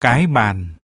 cái bàn.